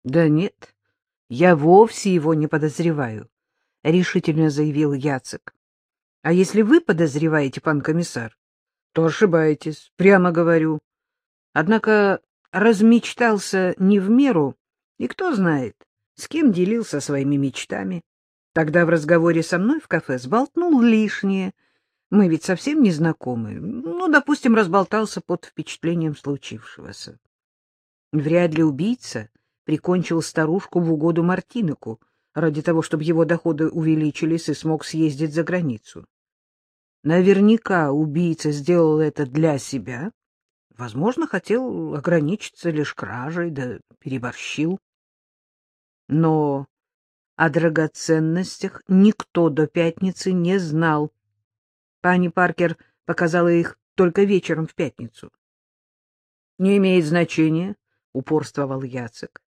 — Да нет, я вовсе его не подозреваю, — решительно заявил Яцек. — А если вы подозреваете, пан комиссар, то ошибаетесь, прямо говорю. Однако размечтался не в меру, и кто знает, с кем делился своими мечтами. Тогда в разговоре со мной в кафе сболтнул лишнее. Мы ведь совсем не знакомы. Ну, допустим, разболтался под впечатлением случившегося. Вряд ли убийца прикончил старушку в угоду Мартинику ради того, чтобы его доходы увеличились и смог съездить за границу. Наверняка убийца сделал это для себя. Возможно, хотел ограничиться лишь кражей, да переборщил. Но о драгоценностях никто до пятницы не знал. Пани Паркер показала их только вечером в пятницу. — Не имеет значения, — упорствовал Яцек.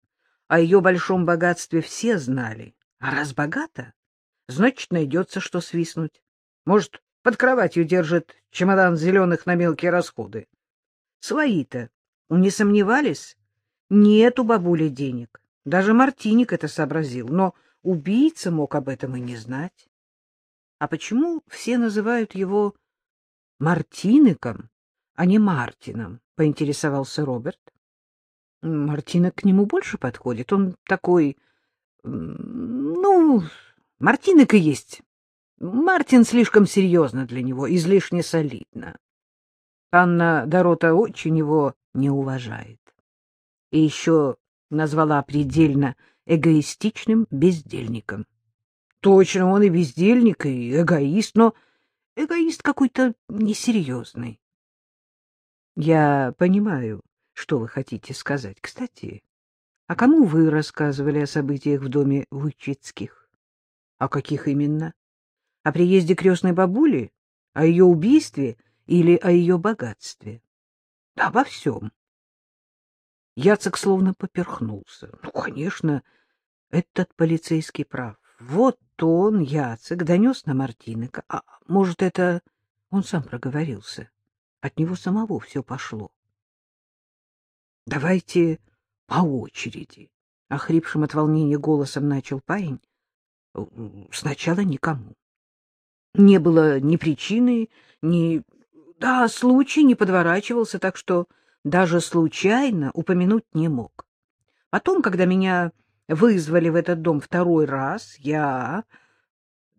О ее большом богатстве все знали. А раз богата, значит, найдется, что свистнуть. Может, под кроватью держит чемодан зеленых на мелкие расходы. Свои-то не сомневались? Нет у бабули денег. Даже Мартиник это сообразил, но убийца мог об этом и не знать. А почему все называют его Мартиником, а не Мартином? — поинтересовался Роберт. Мартина к нему больше подходит. Он такой... Ну, Мартинок и есть. Мартин слишком серьезно для него, излишне солидно. Анна Дорота очень его не уважает. И еще назвала предельно эгоистичным бездельником. Точно, он и бездельник, и эгоист, но эгоист какой-то несерьезный. Я понимаю, что вы хотите сказать? Кстати, а кому вы рассказывали о событиях в доме Вычицких? О каких именно? О приезде крестной бабули? О ее убийстве или о ее богатстве? Да обо всем. Яцек словно поперхнулся. Ну, конечно, этот полицейский прав. Вот он, Яцек, донес на Мартинека. А может, это он сам проговорился? От него самого все пошло. — Давайте по очереди, — охрипшим от волнения голосом начал парень. — Сначала никому. Не было ни причины, ни... Да, случай не подворачивался, так что даже случайно упомянуть не мог. Потом, когда меня вызвали в этот дом второй раз, я...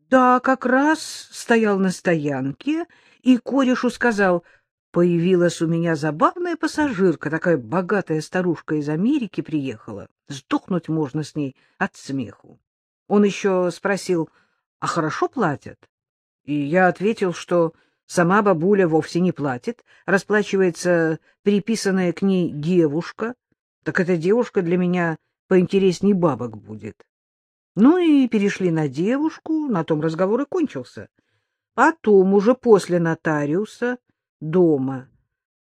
Да, как раз стоял на стоянке, и корешу сказал, Появилась у меня забавная пассажирка, такая богатая старушка из Америки приехала. Сдохнуть можно с ней от смеху. Он еще спросил, а хорошо платят? И я ответил, что сама бабуля вовсе не платит, расплачивается приписанная к ней девушка. Так эта девушка для меня поинтересней бабок будет. Ну и перешли на девушку, на том разговор и кончился. Потом, уже после нотариуса, дома.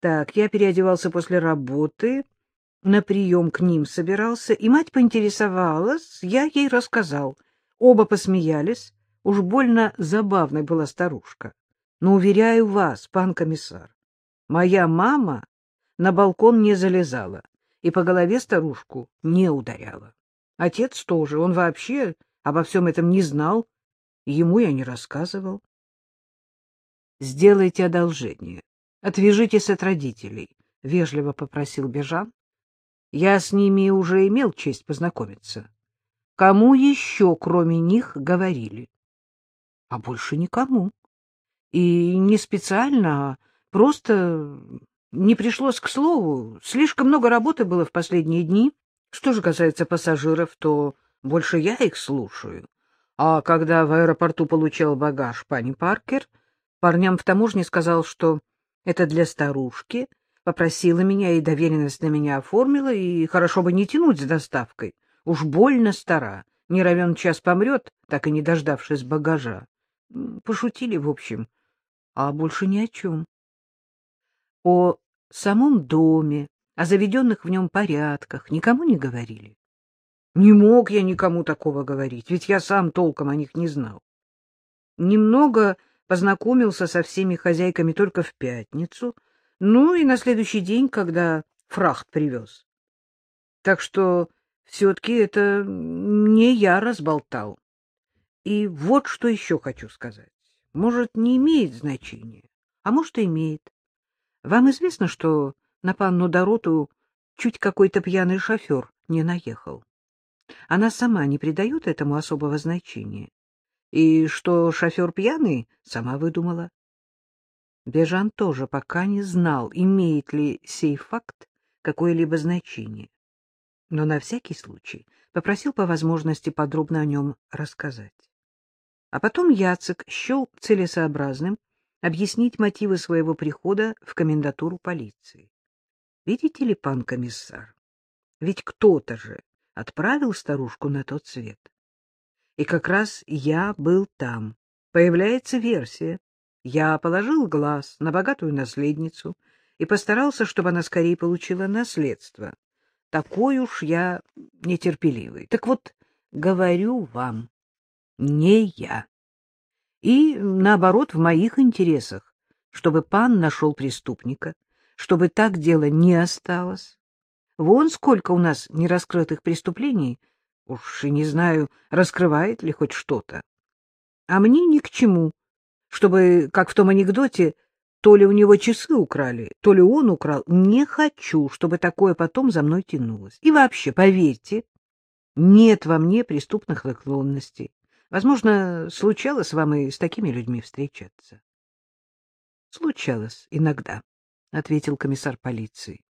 Так, я переодевался после работы, на прием к ним собирался, и мать поинтересовалась, я ей рассказал. Оба посмеялись, уж больно забавной была старушка. Но, уверяю вас, пан комиссар, моя мама на балкон не залезала и по голове старушку не ударяла. Отец тоже, он вообще обо всем этом не знал, ему я не рассказывал сделайте одолжение. Отвяжитесь от родителей, — вежливо попросил Бежан. Я с ними уже имел честь познакомиться. Кому еще, кроме них, говорили? А больше никому. И не специально, а просто не пришлось к слову. Слишком много работы было в последние дни. Что же касается пассажиров, то больше я их слушаю. А когда в аэропорту получал багаж пани Паркер, Парням в таможне сказал, что это для старушки, попросила меня и доверенность на меня оформила, и хорошо бы не тянуть с доставкой. Уж больно стара, не равен час помрет, так и не дождавшись багажа. Пошутили, в общем, а больше ни о чем. О самом доме, о заведенных в нем порядках никому не говорили. Не мог я никому такого говорить, ведь я сам толком о них не знал. Немного познакомился со всеми хозяйками только в пятницу, ну и на следующий день, когда фрахт привез. Так что все-таки это не я разболтал. И вот что еще хочу сказать. Может, не имеет значения, а может, и имеет. Вам известно, что на панну Дороту чуть какой-то пьяный шофер не наехал? Она сама не придает этому особого значения. И что шофер пьяный, сама выдумала. Бежан тоже пока не знал, имеет ли сей факт какое-либо значение, но на всякий случай попросил по возможности подробно о нем рассказать. А потом Яцек счел целесообразным объяснить мотивы своего прихода в комендатуру полиции. Видите ли, пан комиссар, ведь кто-то же отправил старушку на тот свет. И как раз я был там. Появляется версия. Я положил глаз на богатую наследницу и постарался, чтобы она скорее получила наследство. Такой уж я нетерпеливый. Так вот, говорю вам, не я. И, наоборот, в моих интересах, чтобы пан нашел преступника, чтобы так дело не осталось. Вон сколько у нас нераскрытых преступлений, уж и не знаю, раскрывает ли хоть что-то. А мне ни к чему, чтобы, как в том анекдоте, то ли у него часы украли, то ли он украл. Не хочу, чтобы такое потом за мной тянулось. И вообще, поверьте, нет во мне преступных наклонностей. Возможно, случалось вам и с такими людьми встречаться. — Случалось иногда, — ответил комиссар полиции.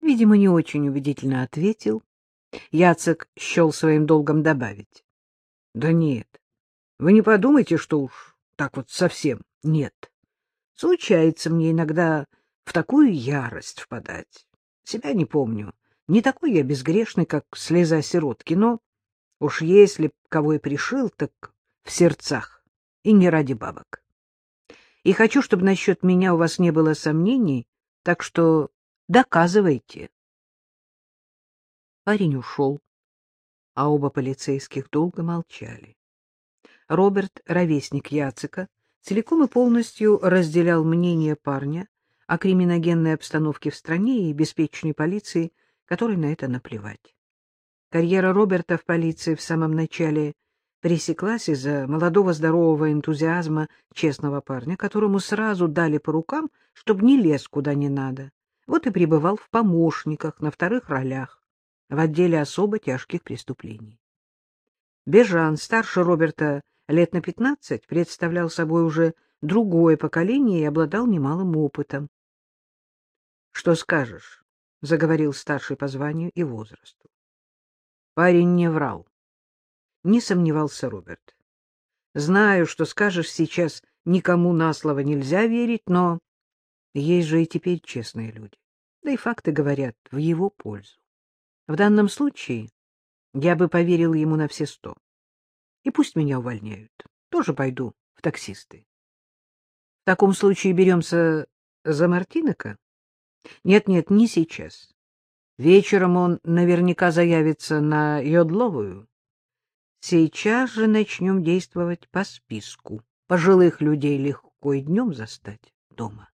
Видимо, не очень убедительно ответил. Яцек счел своим долгом добавить. — Да нет, вы не подумайте, что уж так вот совсем нет. Случается мне иногда в такую ярость впадать. Себя не помню. Не такой я безгрешный, как слеза сиротки, но уж если кого и пришил, так в сердцах, и не ради бабок. И хочу, чтобы насчет меня у вас не было сомнений, так что доказывайте. Парень ушел, а оба полицейских долго молчали. Роберт, ровесник Яцика, целиком и полностью разделял мнение парня о криминогенной обстановке в стране и беспечной полиции, которой на это наплевать. Карьера Роберта в полиции в самом начале пресеклась из-за молодого здорового энтузиазма честного парня, которому сразу дали по рукам, чтобы не лез куда не надо. Вот и пребывал в помощниках, на вторых ролях в отделе особо тяжких преступлений. Бежан, старше Роберта лет на пятнадцать, представлял собой уже другое поколение и обладал немалым опытом. — Что скажешь? — заговорил старший по званию и возрасту. Парень не врал. Не сомневался Роберт. — Знаю, что скажешь сейчас, никому на слово нельзя верить, но есть же и теперь честные люди. Да и факты говорят в его пользу. В данном случае я бы поверил ему на все сто. И пусть меня увольняют. Тоже пойду в таксисты. В таком случае беремся за Мартинека? Нет-нет, не сейчас. Вечером он наверняка заявится на Йодловую. Сейчас же начнем действовать по списку. Пожилых людей легко и днем застать дома.